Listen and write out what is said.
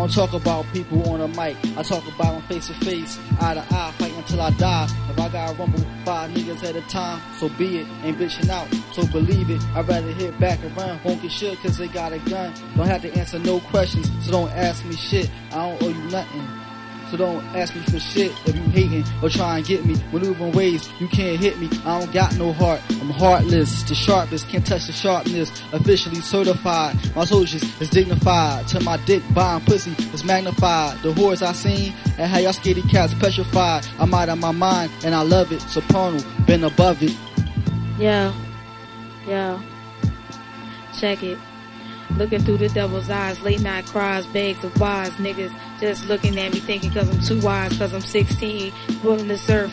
don't talk about people on a mic. I talk about them face to face, eye to eye, fight until I die. If I gotta rumble five niggas at a time, so be it. Ain't bitching out, so believe it. I'd rather hit back and run. Won't get shit cause they got a gun. Don't have to answer no questions, so don't ask me shit. I don't owe you nothing. So don't ask me for shit if you hating or try and get me. Maneuvering ways you can't hit me. I don't got no heart. I'm heartless. The sharpest can't touch the sharpness. Officially certified. My soldiers is dignified. To my dick buying pussy is magnified. The horrors I seen and how y'all scaredy cats petrified. I'm out of my mind and I love it. Soprano, been above it. Yeah. Yeah. check it. Looking through the devil's eyes, late night cries, begs of wise niggas. Just looking at me thinking cause I'm too wise, cause I'm 16. Willing to serve,